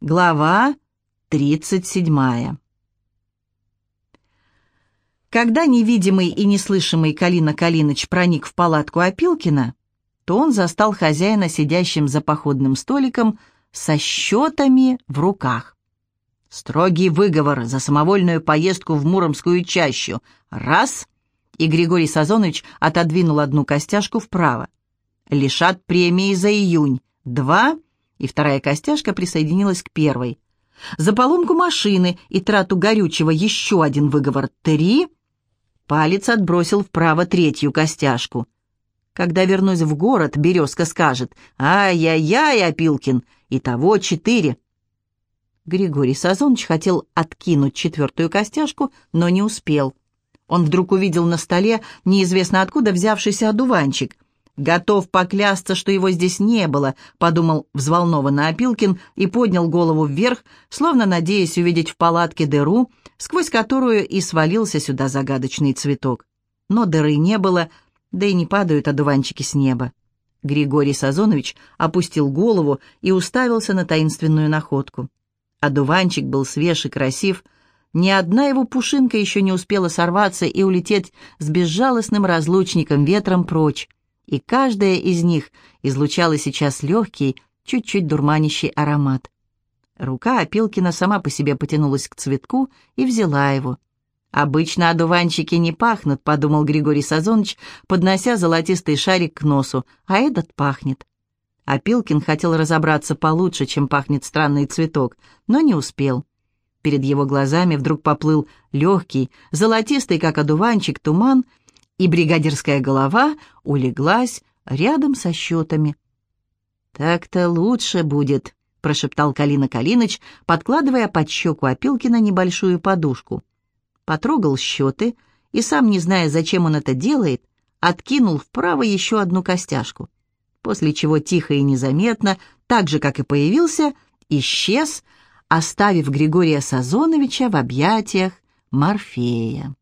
Глава 37. Когда невидимый и неслышимый Калина Калиныч проник в палатку Опилкина, то он застал хозяина сидящим за походным столиком со счетами в руках. Строгий выговор за самовольную поездку в Муромскую чащу. Раз. И Григорий Сазонович отодвинул одну костяшку вправо. Лишат премии за июнь. Два и вторая костяшка присоединилась к первой. За поломку машины и трату горючего еще один выговор «три». Палец отбросил вправо третью костяшку. Когда вернусь в город, Березка скажет «Ай-яй-яй, Опилкин, итого четыре». Григорий Сазонович хотел откинуть четвертую костяшку, но не успел. Он вдруг увидел на столе неизвестно откуда взявшийся одуванчик — «Готов поклясться, что его здесь не было», — подумал взволнованно Опилкин и поднял голову вверх, словно надеясь увидеть в палатке дыру, сквозь которую и свалился сюда загадочный цветок. Но дыры не было, да и не падают одуванчики с неба. Григорий Сазонович опустил голову и уставился на таинственную находку. Одуванчик был свеж и красив, ни одна его пушинка еще не успела сорваться и улететь с безжалостным разлучником ветром прочь и каждая из них излучала сейчас легкий, чуть-чуть дурманящий аромат. Рука Опилкина сама по себе потянулась к цветку и взяла его. «Обычно одуванчики не пахнут», — подумал Григорий Сазонович, поднося золотистый шарик к носу, «а этот пахнет». Опилкин хотел разобраться получше, чем пахнет странный цветок, но не успел. Перед его глазами вдруг поплыл легкий, золотистый, как одуванчик, туман, и бригадирская голова улеглась рядом со счетами. «Так-то лучше будет», — прошептал Калина Калиныч, подкладывая под щеку Опилкина небольшую подушку. Потрогал счеты и, сам не зная, зачем он это делает, откинул вправо еще одну костяшку, после чего тихо и незаметно, так же, как и появился, исчез, оставив Григория Сазоновича в объятиях Морфея.